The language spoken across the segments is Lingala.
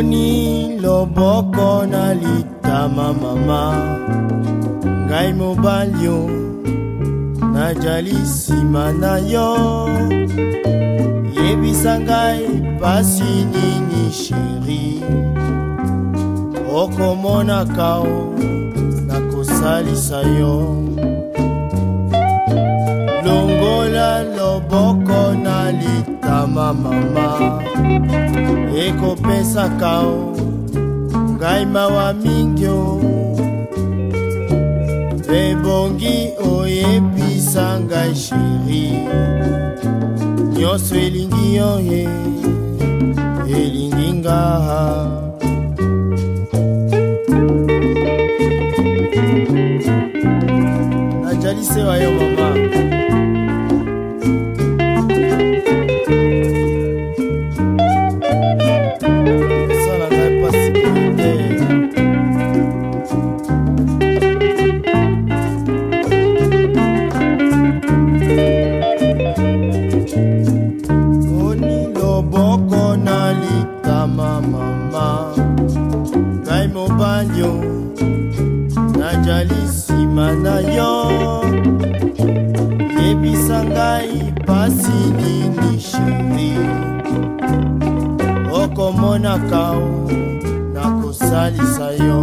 omoni loboko na litama mama ngai mobali o najali nsima na yo yebisa ngai pasi nini sheri okomonaka o nakosalisa yo longola loboko na litama mama ekopesaka o ngai mawa mingi o ebongi oyebisa ngai sheri nyonso elingi yo ye elingi ngaa najalisewa yo mama nazali nsima na yo yebisa ngai pasi nini sheri okomonaka o nakosalisa yo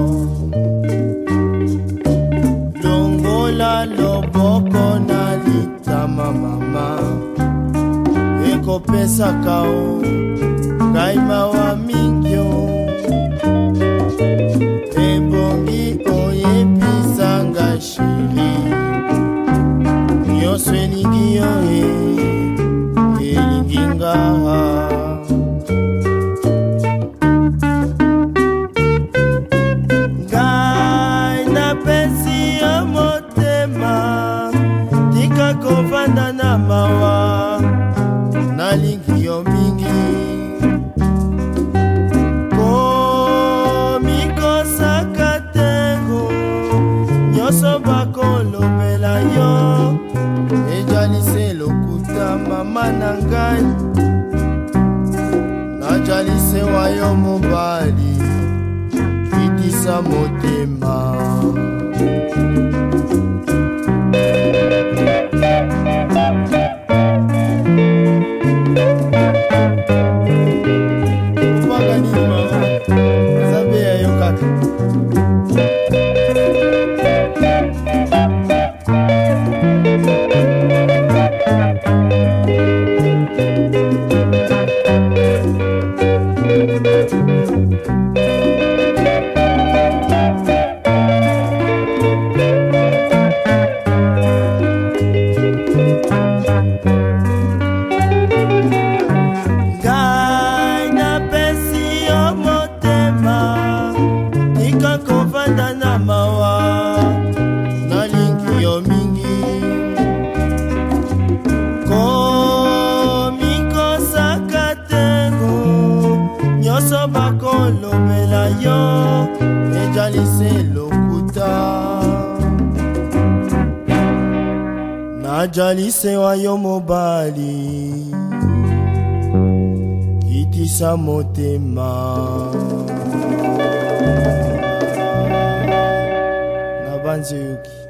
longola loboko na litama mama ekopesaka o nyonso elingi eh, eh, yo elingi ngaa kovanda na mawa na yo mobali kitisa motema Zoba kolobela yo ejalise lokuta najalise wa yo mobali kitisa motema na banzoyoki